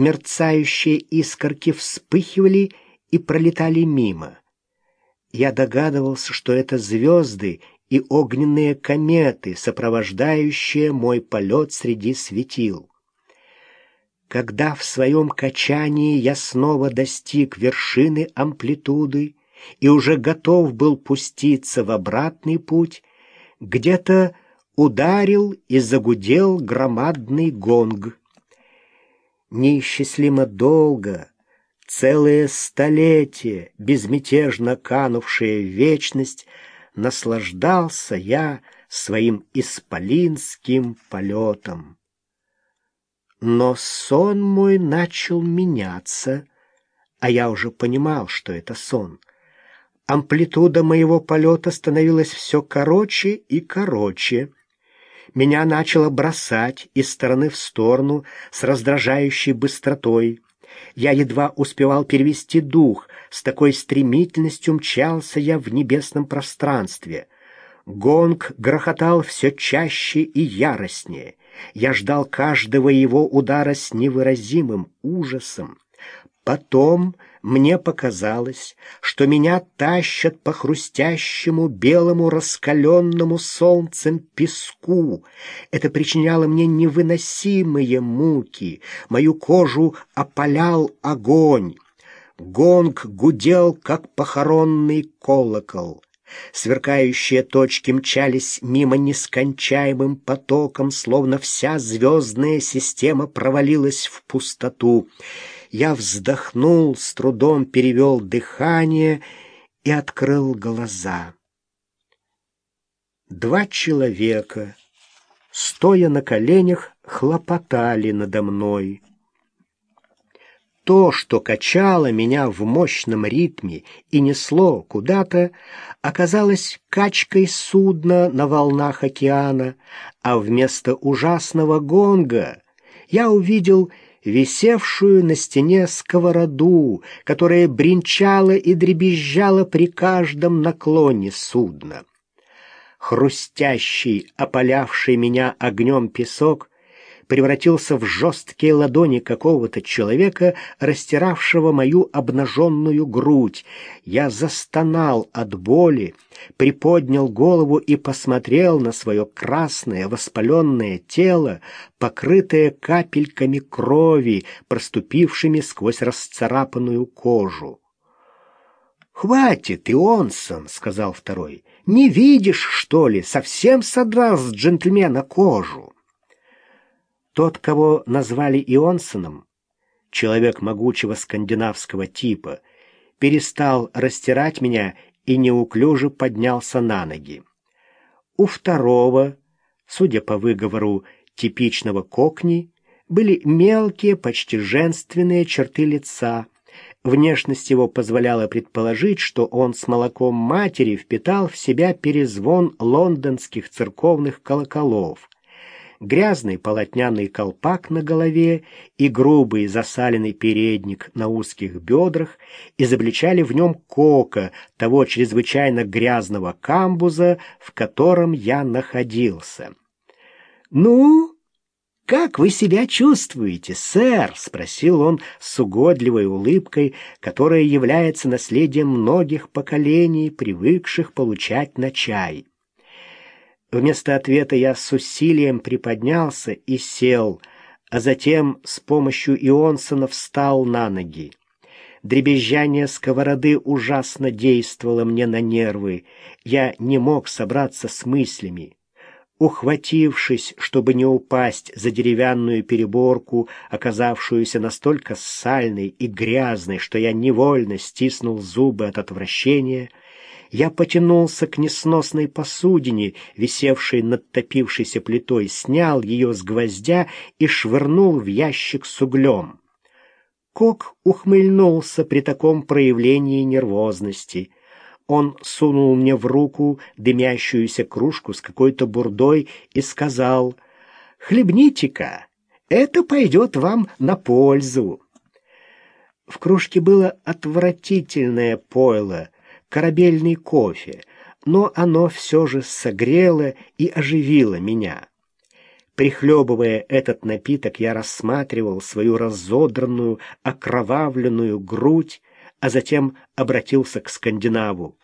мерцающие искорки вспыхивали и пролетали мимо. Я догадывался, что это звезды и огненные кометы, сопровождающие мой полет среди светил. Когда в своем качании я снова достиг вершины амплитуды и уже готов был пуститься в обратный путь, где-то ударил и загудел громадный гонг. Неисчислимо долго, целые столетия, безмятежно канувшие в вечность, наслаждался я своим исполинским полетом. Но сон мой начал меняться, а я уже понимал, что это сон. Амплитуда моего полета становилась все короче и короче. Меня начало бросать из стороны в сторону с раздражающей быстротой. Я едва успевал перевести дух, с такой стремительностью мчался я в небесном пространстве. Гонг грохотал все чаще и яростнее. Я ждал каждого его удара с невыразимым ужасом. Потом мне показалось, что меня тащат по хрустящему белому раскаленному солнцем песку. Это причиняло мне невыносимые муки. Мою кожу опалял огонь. Гонг гудел, как похоронный колокол. Сверкающие точки мчались мимо нескончаемым потоком, словно вся звездная система провалилась в пустоту. Я вздохнул, с трудом перевел дыхание и открыл глаза. Два человека, стоя на коленях, хлопотали надо мной. То, что качало меня в мощном ритме и несло куда-то, оказалось качкой судна на волнах океана, а вместо ужасного гонга я увидел висевшую на стене сковороду, которая бренчала и дребезжала при каждом наклоне судна. Хрустящий, опалявший меня огнем песок превратился в жесткие ладони какого-то человека, растиравшего мою обнаженную грудь. Я застонал от боли, приподнял голову и посмотрел на свое красное воспаленное тело, покрытое капельками крови, проступившими сквозь расцарапанную кожу. «Хватит, Ионсон», — сказал второй. «Не видишь, что ли? Совсем содрал с джентльмена кожу». Тот, кого назвали Ионсоном, человек могучего скандинавского типа, перестал растирать меня и неуклюже поднялся на ноги. У второго, судя по выговору типичного кокни, были мелкие, почти женственные черты лица. Внешность его позволяла предположить, что он с молоком матери впитал в себя перезвон лондонских церковных колоколов грязный полотняный колпак на голове и грубый засаленный передник на узких бедрах изобличали в нем кока, того чрезвычайно грязного камбуза, в котором я находился. «Ну, как вы себя чувствуете, сэр?» — спросил он с угодливой улыбкой, которая является наследием многих поколений, привыкших получать на чай. Вместо ответа я с усилием приподнялся и сел, а затем с помощью Ионсона встал на ноги. Дребезжание сковороды ужасно действовало мне на нервы. Я не мог собраться с мыслями. Ухватившись, чтобы не упасть за деревянную переборку, оказавшуюся настолько сальной и грязной, что я невольно стиснул зубы от отвращения, я потянулся к несносной посудине, висевшей над топившейся плитой, снял ее с гвоздя и швырнул в ящик с углем. Кок ухмыльнулся при таком проявлении нервозности. Он сунул мне в руку дымящуюся кружку с какой-то бурдой и сказал, «Хлебните-ка, это пойдет вам на пользу». В кружке было отвратительное пойло — корабельный кофе, но оно все же согрело и оживило меня. Прихлебывая этот напиток, я рассматривал свою разодранную, окровавленную грудь, а затем обратился к скандинаву.